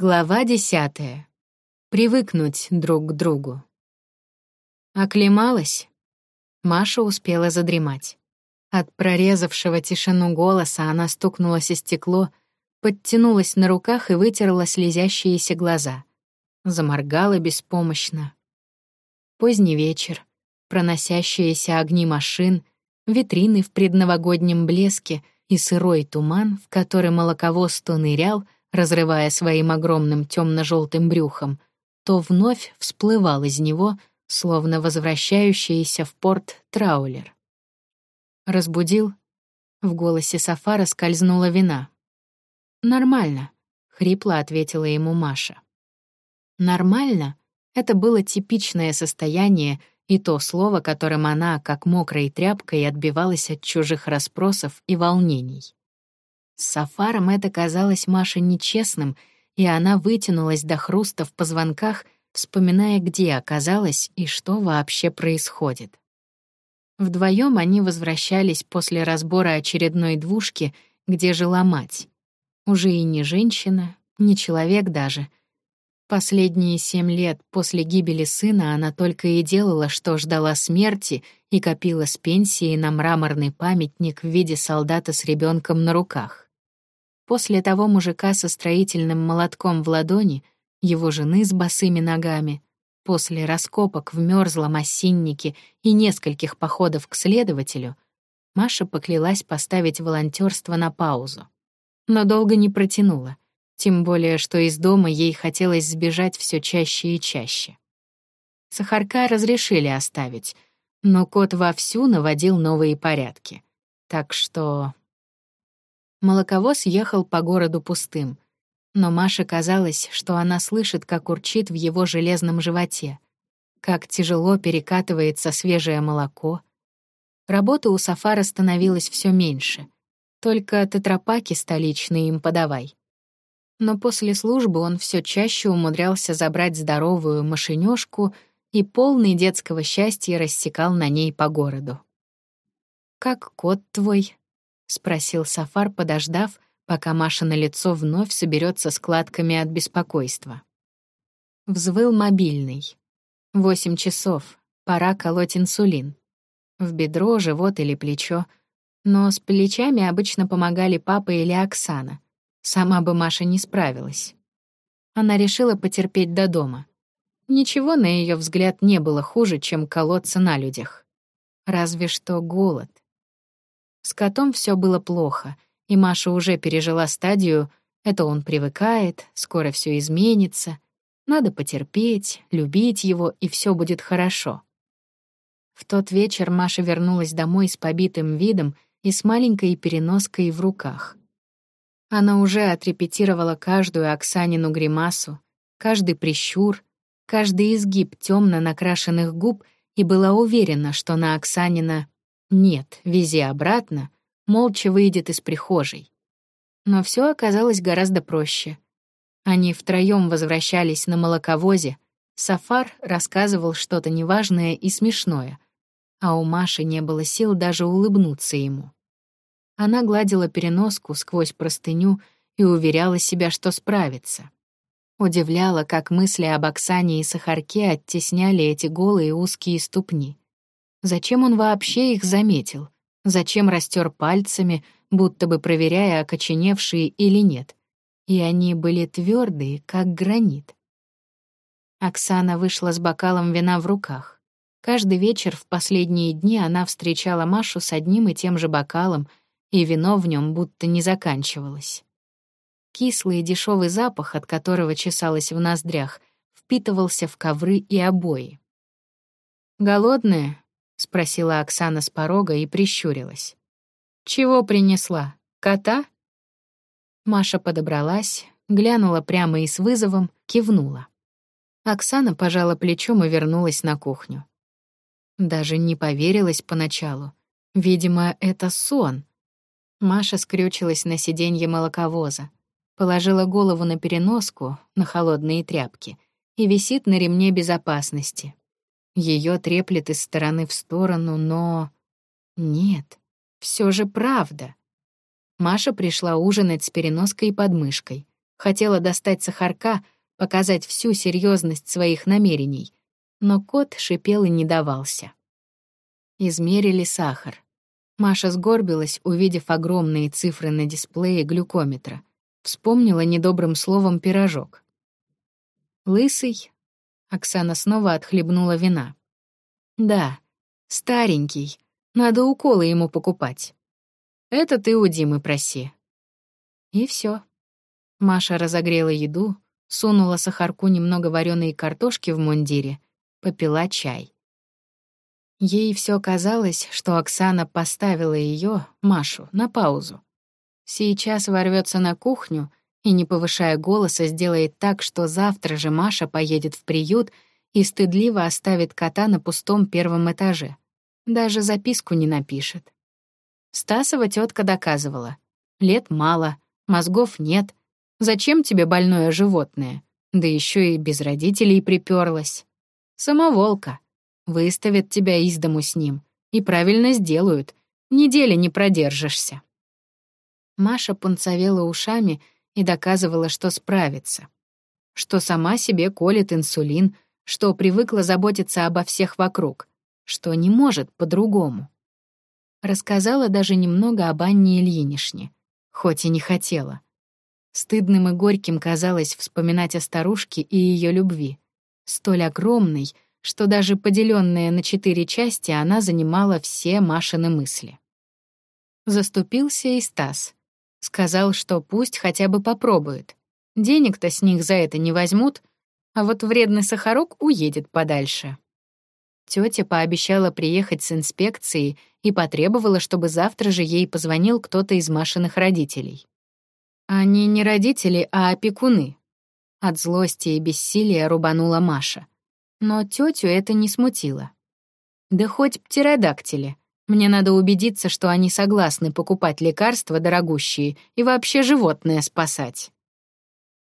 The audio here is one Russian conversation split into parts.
Глава десятая. Привыкнуть друг к другу. Оклемалась. Маша успела задремать. От прорезавшего тишину голоса она стукнулась о стекло, подтянулась на руках и вытерла слезящиеся глаза. Заморгала беспомощно. Поздний вечер, проносящиеся огни машин, витрины в предновогоднем блеске и сырой туман, в который молоковоз то нырял — разрывая своим огромным темно-желтым брюхом, то вновь всплывал из него, словно возвращающийся в порт траулер. «Разбудил?» В голосе Сафара скользнула вина. «Нормально», — хрипло ответила ему Маша. «Нормально» — это было типичное состояние и то слово, которым она, как мокрой тряпкой, отбивалась от чужих расспросов и волнений. С Сафаром это казалось Маше нечестным, и она вытянулась до хруста в позвонках, вспоминая, где оказалась и что вообще происходит. Вдвоем они возвращались после разбора очередной двушки, где жила мать. Уже и не женщина, не человек даже. Последние семь лет после гибели сына она только и делала, что ждала смерти и копила с пенсии на мраморный памятник в виде солдата с ребенком на руках. После того мужика со строительным молотком в ладони, его жены с босыми ногами, после раскопок в мёрзлом осиннике и нескольких походов к следователю, Маша поклялась поставить волонтёрство на паузу. Но долго не протянула, тем более, что из дома ей хотелось сбежать всё чаще и чаще. Сахарка разрешили оставить, но кот вовсю наводил новые порядки. Так что Молоковоз ехал по городу пустым. Но Маше казалось, что она слышит, как урчит в его железном животе, как тяжело перекатывается свежее молоко. Работы у Сафара становилось все меньше. Только тетрапаки столичные им подавай. Но после службы он все чаще умудрялся забрать здоровую машинёшку и полный детского счастья рассекал на ней по городу. «Как кот твой?» — спросил Сафар, подождав, пока Маша на лицо вновь соберется складками от беспокойства. Взвыл мобильный. Восемь часов. Пора колоть инсулин. В бедро, живот или плечо. Но с плечами обычно помогали папа или Оксана. Сама бы Маша не справилась. Она решила потерпеть до дома. Ничего, на ее взгляд, не было хуже, чем колоться на людях. Разве что голод. С котом все было плохо, и Маша уже пережила стадию «это он привыкает, скоро все изменится», «надо потерпеть, любить его, и все будет хорошо». В тот вечер Маша вернулась домой с побитым видом и с маленькой переноской в руках. Она уже отрепетировала каждую Оксанину гримасу, каждый прищур, каждый изгиб темно накрашенных губ и была уверена, что на Оксанина нет, вези обратно, молча выйдет из прихожей. Но все оказалось гораздо проще. Они втроем возвращались на молоковозе, Сафар рассказывал что-то неважное и смешное, а у Маши не было сил даже улыбнуться ему. Она гладила переноску сквозь простыню и уверяла себя, что справится. Удивляла, как мысли об Оксане и Сахарке оттесняли эти голые узкие ступни. Зачем он вообще их заметил? Зачем растер пальцами, будто бы проверяя, окоченевшие или нет? И они были твердые, как гранит. Оксана вышла с бокалом вина в руках. Каждый вечер в последние дни она встречала Машу с одним и тем же бокалом, и вино в нем будто не заканчивалось. Кислый и дешевый запах, от которого чесалось в ноздрях, впитывался в ковры и обои. «Голодная?» — спросила Оксана с порога и прищурилась. «Чего принесла? Кота?» Маша подобралась, глянула прямо и с вызовом, кивнула. Оксана пожала плечом и вернулась на кухню. Даже не поверилась поначалу. Видимо, это сон. Маша скрючилась на сиденье молоковоза, положила голову на переноску, на холодные тряпки, и висит на ремне безопасности, ее треплет из стороны в сторону, но... Нет, все же правда. Маша пришла ужинать с переноской и подмышкой. Хотела достать сахарка, показать всю серьезность своих намерений, но кот шипел и не давался. Измерили сахар. Маша сгорбилась, увидев огромные цифры на дисплее глюкометра. Вспомнила недобрым словом пирожок. «Лысый?» Оксана снова отхлебнула вина. «Да, старенький. Надо уколы ему покупать. Это ты у Димы проси». И все. Маша разогрела еду, сунула сахарку немного вареной картошки в мундире, попила чай. Ей все казалось, что Оксана поставила ее, Машу, на паузу. Сейчас ворвется на кухню и, не повышая голоса, сделает так, что завтра же Маша поедет в приют и стыдливо оставит кота на пустом первом этаже. Даже записку не напишет. Стасова тетка доказывала. Лет мало, мозгов нет. Зачем тебе больное животное? Да еще и без родителей приперлась. Самоволка. Выставят тебя из дому с ним. И правильно сделают. Недели не продержишься. Маша пунцовела ушами и доказывала, что справится. Что сама себе колет инсулин, что привыкла заботиться обо всех вокруг, что не может по-другому. Рассказала даже немного об Анне Ильинишне, хоть и не хотела. Стыдным и горьким казалось вспоминать о старушке и ее любви, столь огромной, что даже поделенная на четыре части она занимала все Машины мысли. Заступился и Стас. Сказал, что пусть хотя бы попробует. Денег-то с них за это не возьмут, а вот вредный сахарок уедет подальше. Тётя пообещала приехать с инспекцией и потребовала, чтобы завтра же ей позвонил кто-то из Машиных родителей. Они не родители, а опекуны. От злости и бессилия рубанула Маша. Но тетю это не смутило. Да хоть птеродактили. Мне надо убедиться, что они согласны покупать лекарства дорогущие и вообще животное спасать.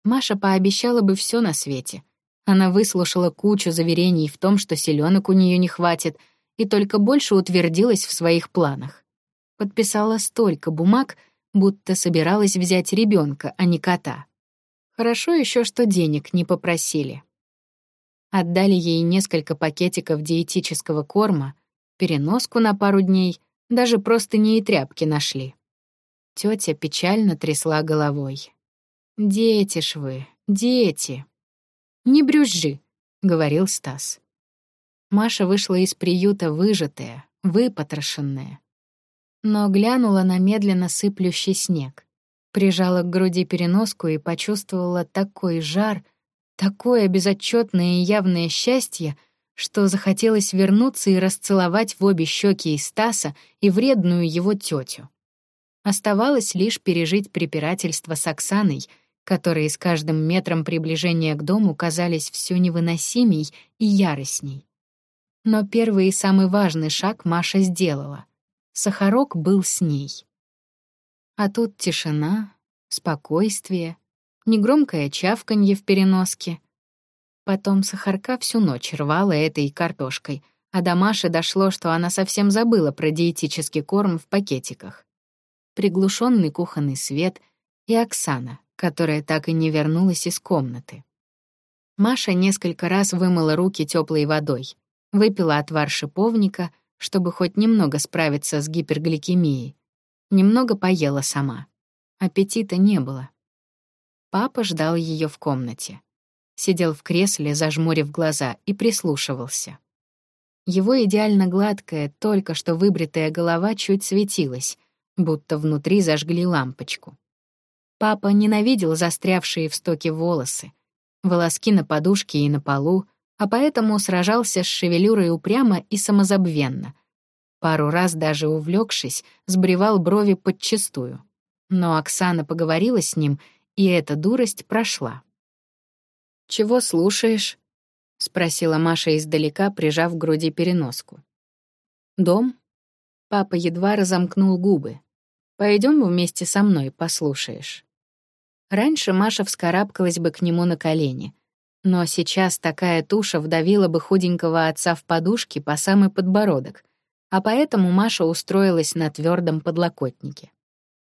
Маша пообещала бы все на свете. Она выслушала кучу заверений в том, что селенок у нее не хватит, и только больше утвердилась в своих планах. Подписала столько бумаг, будто собиралась взять ребенка, а не кота. Хорошо еще, что денег не попросили. Отдали ей несколько пакетиков диетического корма, переноску на пару дней, даже просто не и тряпки нашли. Тетя печально трясла головой. «Дети ж вы, дети!» «Не брюзжи», — говорил Стас. Маша вышла из приюта выжатая, выпотрошенная. Но глянула на медленно сыплющий снег, прижала к груди переноску и почувствовала такой жар — Такое безотчетное и явное счастье, что захотелось вернуться и расцеловать в обе щеки и Стаса, и вредную его тетю. Оставалось лишь пережить препирательство с Оксаной, которые с каждым метром приближения к дому казались все невыносимей и яростней. Но первый и самый важный шаг Маша сделала. Сахарок был с ней. А тут тишина, спокойствие, негромкое чавканье в переноске. Потом Сахарка всю ночь рвала этой картошкой, а до Маши дошло, что она совсем забыла про диетический корм в пакетиках. Приглушенный кухонный свет и Оксана, которая так и не вернулась из комнаты. Маша несколько раз вымыла руки теплой водой, выпила отвар шиповника, чтобы хоть немного справиться с гипергликемией. Немного поела сама. Аппетита не было. Папа ждал ее в комнате. Сидел в кресле, зажмурив глаза, и прислушивался. Его идеально гладкая, только что выбритая голова чуть светилась, будто внутри зажгли лампочку. Папа ненавидел застрявшие в стоке волосы, волоски на подушке и на полу, а поэтому сражался с шевелюрой упрямо и самозабвенно. Пару раз даже увлекшись, сбривал брови подчистую. Но Оксана поговорила с ним — и эта дурость прошла. «Чего слушаешь?» — спросила Маша издалека, прижав к груди переноску. «Дом?» Папа едва разомкнул губы. Пойдем вместе со мной, послушаешь». Раньше Маша вскарабкалась бы к нему на колени, но сейчас такая туша вдавила бы худенького отца в подушки по самый подбородок, а поэтому Маша устроилась на твердом подлокотнике.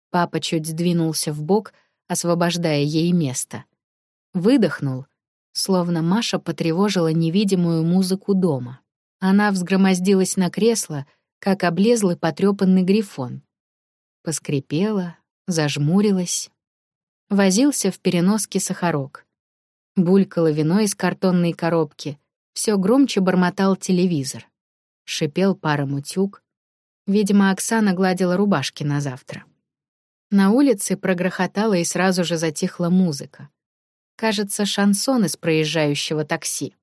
Папа чуть сдвинулся в бок, освобождая ей место. Выдохнул, словно Маша потревожила невидимую музыку дома. Она взгромоздилась на кресло, как облезлый потрёпанный грифон. Поскрипела, зажмурилась. Возился в переноске сахарок. Булькало вино из картонной коробки. Все громче бормотал телевизор. Шипел паром утюг. Видимо, Оксана гладила рубашки на завтра. На улице прогрохотала и сразу же затихла музыка. Кажется, шансон из проезжающего такси.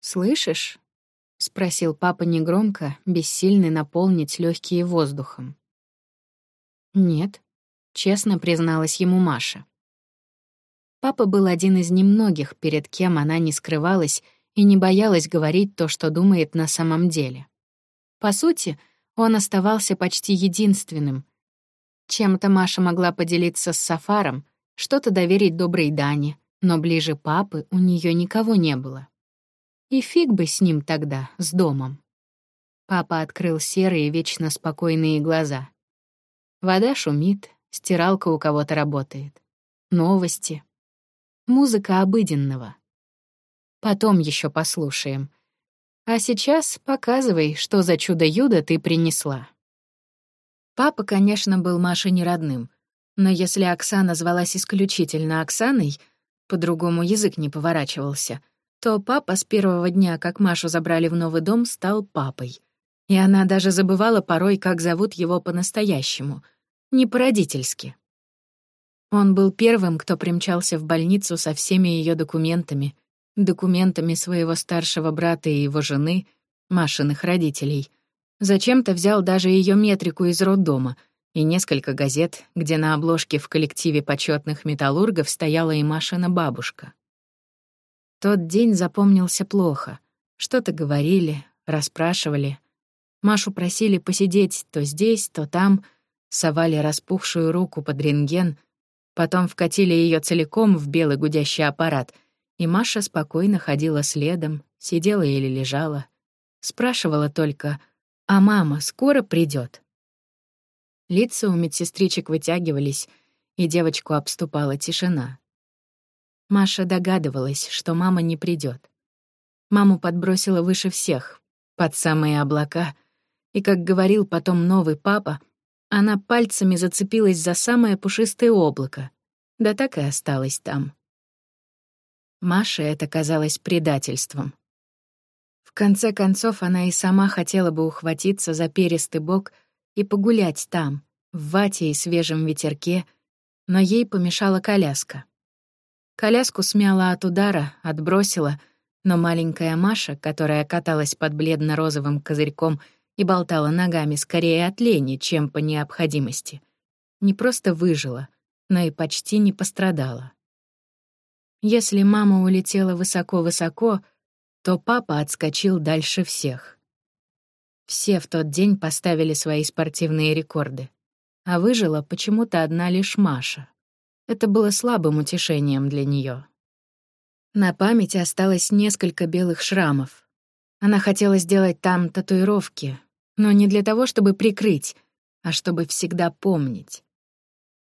«Слышишь?» — спросил папа негромко, бессильный наполнить легкие воздухом. «Нет», — честно призналась ему Маша. Папа был один из немногих, перед кем она не скрывалась и не боялась говорить то, что думает на самом деле. По сути, он оставался почти единственным. Чем-то Маша могла поделиться с Сафаром, что-то доверить доброй Дане, но ближе папы у нее никого не было. И фиг бы с ним тогда, с домом. Папа открыл серые, вечно спокойные глаза. Вода шумит, стиралка у кого-то работает. Новости. Музыка обыденного. Потом еще послушаем. А сейчас показывай, что за чудо-юдо ты принесла. Папа, конечно, был Маше не родным, но если Оксана звалась исключительно Оксаной, по-другому язык не поворачивался, то папа с первого дня, как Машу забрали в новый дом, стал папой. И она даже забывала порой, как зовут его по-настоящему, не по-родительски. Он был первым, кто примчался в больницу со всеми ее документами, документами своего старшего брата и его жены, Машиных родителей. Зачем-то взял даже ее метрику из роддома и несколько газет, где на обложке в коллективе почетных металлургов стояла и Машина бабушка. Тот день запомнился плохо. Что-то говорили, расспрашивали. Машу просили посидеть то здесь, то там, совали распухшую руку под рентген, потом вкатили ее целиком в белый гудящий аппарат — и Маша спокойно ходила следом, сидела или лежала. Спрашивала только, «А мама скоро придет? Лица у медсестричек вытягивались, и девочку обступала тишина. Маша догадывалась, что мама не придет. Маму подбросила выше всех, под самые облака, и, как говорил потом новый папа, она пальцами зацепилась за самое пушистое облако, да так и осталась там. Маше это казалось предательством. В конце концов, она и сама хотела бы ухватиться за перистый бок и погулять там, в вате и свежем ветерке, но ей помешала коляска. Коляску смяла от удара, отбросила, но маленькая Маша, которая каталась под бледно-розовым козырьком и болтала ногами скорее от лени, чем по необходимости, не просто выжила, но и почти не пострадала. Если мама улетела высоко-высоко, то папа отскочил дальше всех. Все в тот день поставили свои спортивные рекорды. А выжила почему-то одна лишь Маша. Это было слабым утешением для нее. На памяти осталось несколько белых шрамов. Она хотела сделать там татуировки, но не для того, чтобы прикрыть, а чтобы всегда помнить.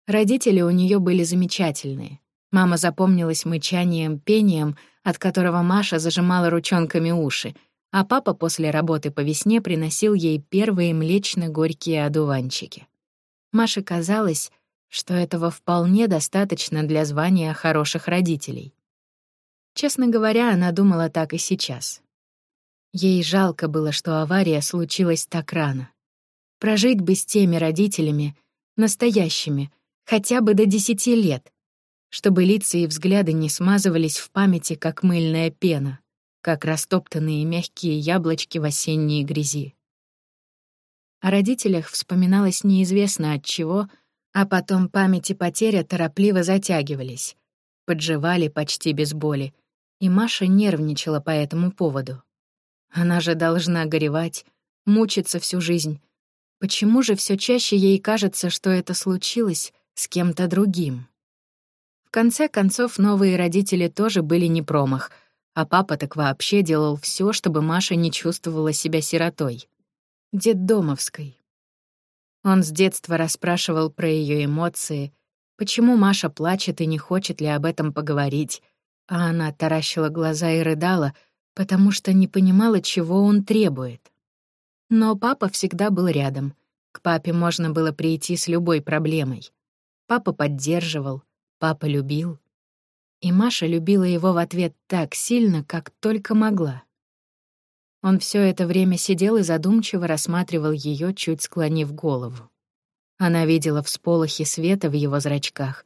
Родители у нее были замечательные. Мама запомнилась мычанием, пением, от которого Маша зажимала ручонками уши, а папа после работы по весне приносил ей первые млечно-горькие одуванчики. Маше казалось, что этого вполне достаточно для звания хороших родителей. Честно говоря, она думала так и сейчас. Ей жалко было, что авария случилась так рано. Прожить бы с теми родителями, настоящими, хотя бы до десяти лет, чтобы лица и взгляды не смазывались в памяти, как мыльная пена, как растоптанные мягкие яблочки в осенней грязи. О родителях вспоминалось неизвестно от чего, а потом память и потеря торопливо затягивались, подживали почти без боли, и Маша нервничала по этому поводу. Она же должна горевать, мучиться всю жизнь. Почему же все чаще ей кажется, что это случилось с кем-то другим? конце концов, новые родители тоже были не промах, а папа так вообще делал все, чтобы Маша не чувствовала себя сиротой. Детдомовской. Он с детства расспрашивал про ее эмоции, Почему Маша плачет и не хочет ли об этом поговорить? А она таращила глаза и рыдала, потому что не понимала, чего он требует. Но папа всегда был рядом. К папе можно было прийти с любой проблемой. Папа поддерживал, папа любил. И Маша любила его в ответ так сильно, как только могла. Он все это время сидел и задумчиво рассматривал ее, чуть склонив голову. Она видела всполохи света в его зрачках.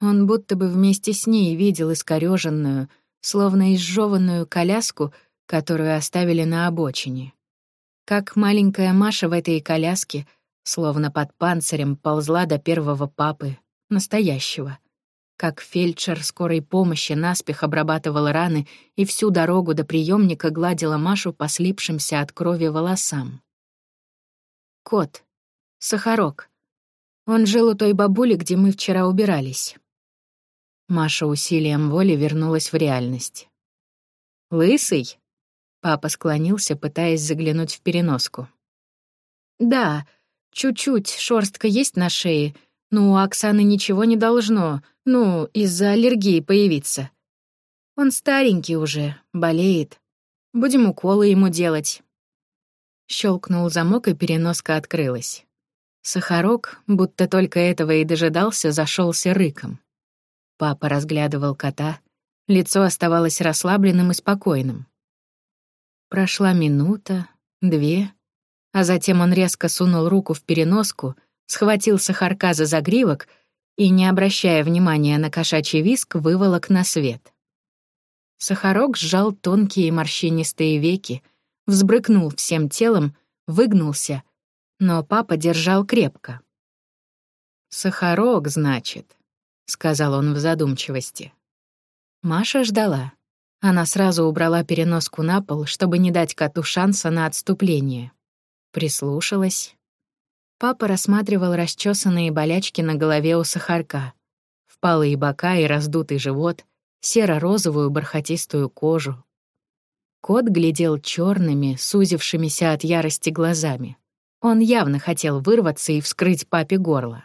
Он будто бы вместе с ней видел искорёженную, словно изжеванную коляску, которую оставили на обочине. Как маленькая Маша в этой коляске, словно под панцирем, ползла до первого папы, настоящего. Как фельдшер скорой помощи наспех обрабатывал раны и всю дорогу до приемника гладила Машу по слипшимся от крови волосам. Кот. Сахарок. Он жил у той бабули, где мы вчера убирались. Маша усилием воли вернулась в реальность. «Лысый?» Папа склонился, пытаясь заглянуть в переноску. «Да, чуть-чуть шорстка есть на шее, но у Оксаны ничего не должно, ну, из-за аллергии появиться. Он старенький уже, болеет. Будем уколы ему делать». Щелкнул замок, и переноска открылась. Сахарок, будто только этого и дожидался, зашелся рыком. Папа разглядывал кота, лицо оставалось расслабленным и спокойным. Прошла минута, две, а затем он резко сунул руку в переноску, схватил Сахарка за загривок и, не обращая внимания на кошачий виск, выволок на свет. Сахарок сжал тонкие морщинистые веки, взбрыкнул всем телом, выгнулся — но папа держал крепко. «Сахарок, значит», — сказал он в задумчивости. Маша ждала. Она сразу убрала переноску на пол, чтобы не дать коту шанса на отступление. Прислушалась. Папа рассматривал расчесанные болячки на голове у сахарка, впалые бока и раздутый живот, серо-розовую бархатистую кожу. Кот глядел черными, сузившимися от ярости глазами. Он явно хотел вырваться и вскрыть папе горло.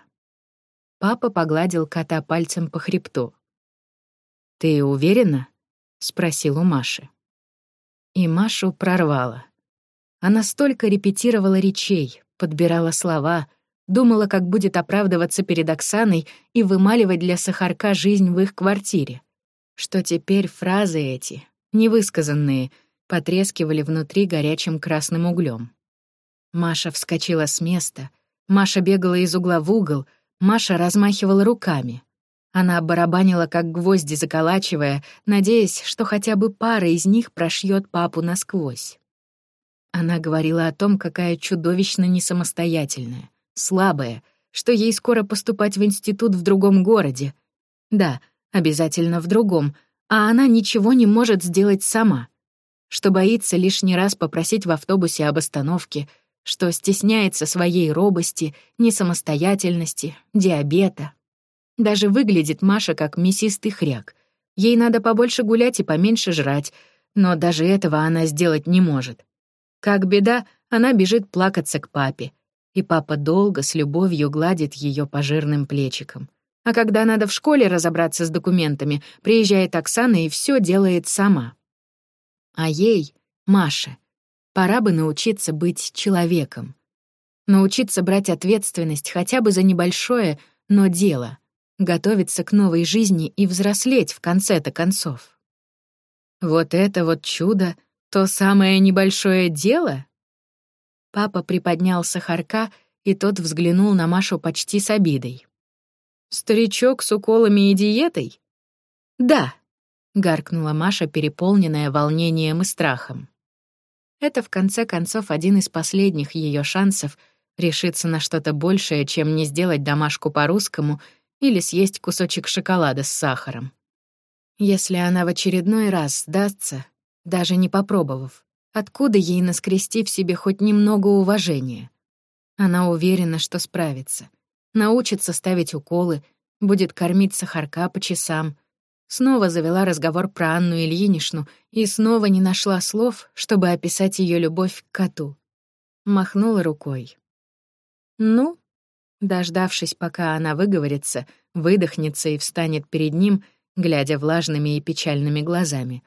Папа погладил кота пальцем по хребту. «Ты уверена?» — спросил у Маши. И Машу прорвало. Она столько репетировала речей, подбирала слова, думала, как будет оправдываться перед Оксаной и вымаливать для Сахарка жизнь в их квартире, что теперь фразы эти, невысказанные, потрескивали внутри горячим красным углем. Маша вскочила с места. Маша бегала из угла в угол. Маша размахивала руками. Она барабанила, как гвозди заколачивая, надеясь, что хотя бы пара из них прошьет папу насквозь. Она говорила о том, какая чудовищно несамостоятельная, слабая, что ей скоро поступать в институт в другом городе. Да, обязательно в другом, а она ничего не может сделать сама. Что боится лишний раз попросить в автобусе об остановке — что стесняется своей робости, несамостоятельности, диабета. Даже выглядит Маша как мясистый хряк. Ей надо побольше гулять и поменьше жрать, но даже этого она сделать не может. Как беда, она бежит плакаться к папе, и папа долго с любовью гладит ее по жирным плечикам. А когда надо в школе разобраться с документами, приезжает Оксана и все делает сама. А ей, Маше, Пора бы научиться быть человеком. Научиться брать ответственность хотя бы за небольшое, но дело. Готовиться к новой жизни и взрослеть в конце-то концов. Вот это вот чудо, то самое небольшое дело? Папа приподнял сахарка, и тот взглянул на Машу почти с обидой. «Старичок с уколами и диетой?» «Да», — гаркнула Маша, переполненная волнением и страхом. Это, в конце концов, один из последних ее шансов решиться на что-то большее, чем не сделать домашку по-русскому или съесть кусочек шоколада с сахаром. Если она в очередной раз сдастся, даже не попробовав, откуда ей наскрести в себе хоть немного уважения? Она уверена, что справится. Научится ставить уколы, будет кормить сахарка по часам — Снова завела разговор про Анну Ильинишну и снова не нашла слов, чтобы описать ее любовь к коту. Махнула рукой. «Ну?» Дождавшись, пока она выговорится, выдохнется и встанет перед ним, глядя влажными и печальными глазами.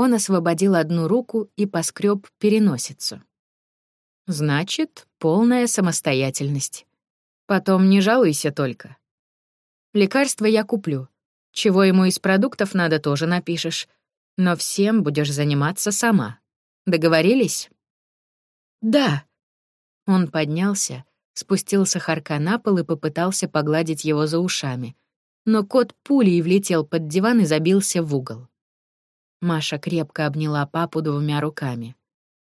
Он освободил одну руку и поскреб переносицу. Значит, полная самостоятельность. Потом не жалуйся только. Лекарства я куплю. Чего ему из продуктов надо, тоже напишешь. Но всем будешь заниматься сама. Договорились? Да. Он поднялся, спустил сахарка на пол и попытался погладить его за ушами. Но кот пулей влетел под диван и забился в угол. Маша крепко обняла папу двумя руками.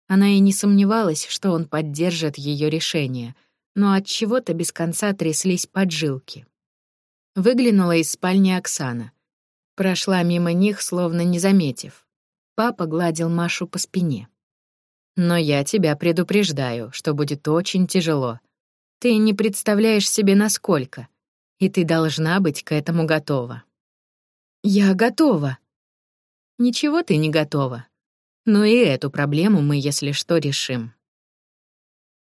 Она и не сомневалась, что он поддержит ее решение, но от чего-то без конца тряслись поджилки. Выглянула из спальни Оксана. Прошла мимо них, словно не заметив. Папа гладил Машу по спине. «Но я тебя предупреждаю, что будет очень тяжело. Ты не представляешь себе, насколько. И ты должна быть к этому готова». «Я готова». «Ничего ты не готова. Но и эту проблему мы, если что, решим».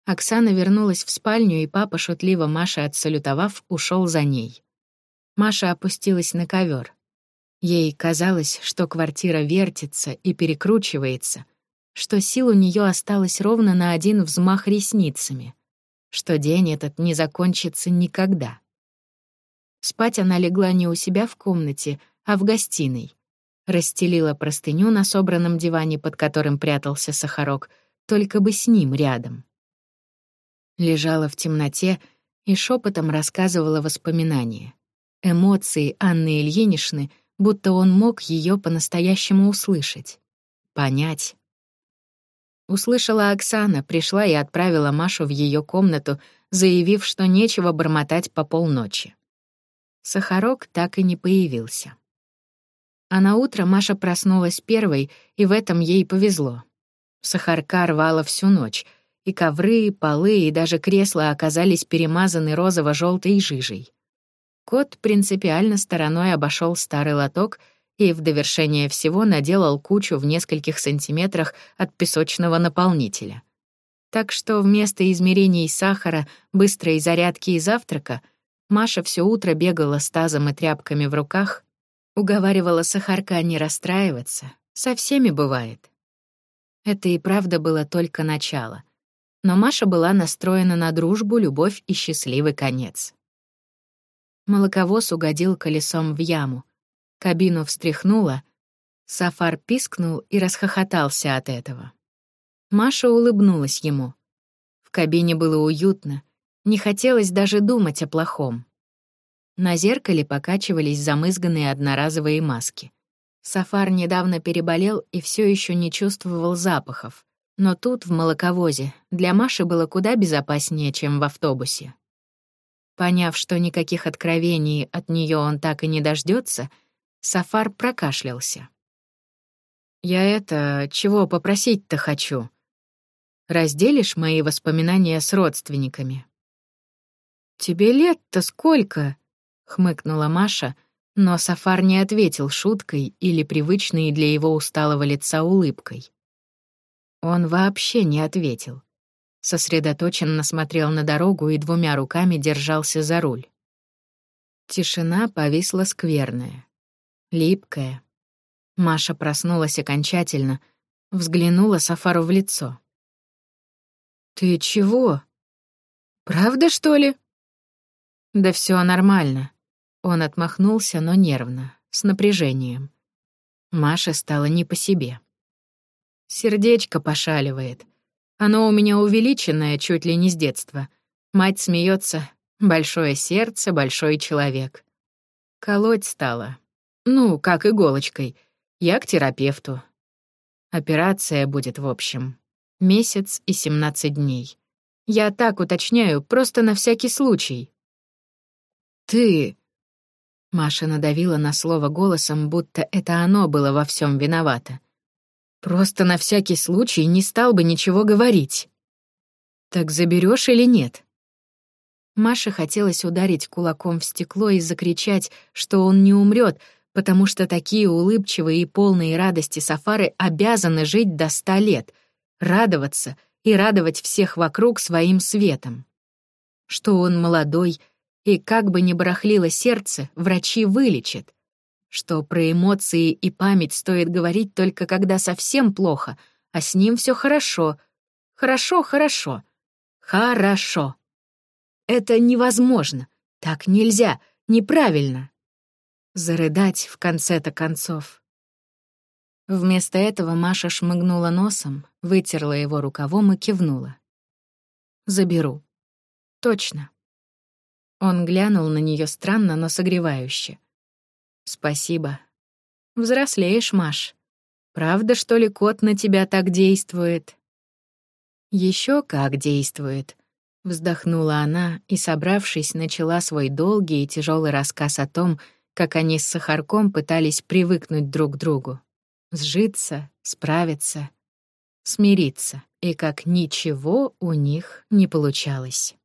Оксана вернулась в спальню, и папа, шутливо Маше отсалютовав, ушел за ней. Маша опустилась на ковер. Ей казалось, что квартира вертится и перекручивается, что сил у нее осталось ровно на один взмах ресницами, что день этот не закончится никогда. Спать она легла не у себя в комнате, а в гостиной. Расстелила простыню на собранном диване, под которым прятался сахарок, только бы с ним рядом. Лежала в темноте и шепотом рассказывала воспоминания. Эмоции Анны Ильиничны, будто он мог ее по-настоящему услышать, понять. Услышала Оксана, пришла и отправила Машу в ее комнату, заявив, что нечего бормотать по полночи. Сахарок так и не появился. А на утро Маша проснулась первой, и в этом ей повезло. Сахарка рвала всю ночь, и ковры, и полы, и даже кресла оказались перемазаны розово желтой жижей. Кот принципиально стороной обошел старый лоток и в довершение всего наделал кучу в нескольких сантиметрах от песочного наполнителя. Так что вместо измерений сахара, быстрой зарядки и завтрака Маша все утро бегала с тазом и тряпками в руках, Уговаривала Сахарка не расстраиваться. Со всеми бывает. Это и правда было только начало. Но Маша была настроена на дружбу, любовь и счастливый конец. Молоковоз угодил колесом в яму. Кабину встряхнула. Сафар пискнул и расхохотался от этого. Маша улыбнулась ему. В кабине было уютно, не хотелось даже думать о плохом. На зеркале покачивались замызганные одноразовые маски. Сафар недавно переболел и все еще не чувствовал запахов. Но тут, в молоковозе, для Маши было куда безопаснее, чем в автобусе. Поняв, что никаких откровений от нее он так и не дождется, Сафар прокашлялся. «Я это... чего попросить-то хочу? Разделишь мои воспоминания с родственниками?» «Тебе лет-то сколько?» Хмыкнула Маша, но Сафар не ответил шуткой или привычной для его усталого лица улыбкой. Он вообще не ответил. Сосредоточенно смотрел на дорогу и двумя руками держался за руль. Тишина повисла скверная, липкая. Маша проснулась окончательно, взглянула Сафару в лицо. «Ты чего? Правда, что ли?» «Да все нормально», он отмахнулся, но нервно, с напряжением. Маша стала не по себе. Сердечко пошаливает. Оно у меня увеличенное чуть ли не с детства. Мать смеется. Большое сердце, большой человек. Колоть стала. Ну, как иголочкой. Я к терапевту. Операция будет, в общем. Месяц и семнадцать дней. Я так уточняю, просто на всякий случай. «Ты...» Маша надавила на слово голосом, будто это оно было во всем виновато. Просто на всякий случай не стал бы ничего говорить. Так заберешь или нет? Маше хотелось ударить кулаком в стекло и закричать, что он не умрет, потому что такие улыбчивые и полные радости Сафары обязаны жить до ста лет, радоваться и радовать всех вокруг своим светом. Что он молодой, И как бы ни барахлило сердце, врачи вылечат. Что про эмоции и память стоит говорить только когда совсем плохо, а с ним все хорошо. Хорошо, хорошо. Хорошо. Это невозможно. Так нельзя. Неправильно. Зарыдать в конце-то концов. Вместо этого Маша шмыгнула носом, вытерла его рукавом и кивнула. «Заберу». «Точно». Он глянул на нее странно, но согревающе. «Спасибо. Взрослеешь, Маш. Правда, что ли, кот на тебя так действует?» Еще как действует», — вздохнула она и, собравшись, начала свой долгий и тяжелый рассказ о том, как они с Сахарком пытались привыкнуть друг к другу сжиться, справиться, смириться, и как ничего у них не получалось.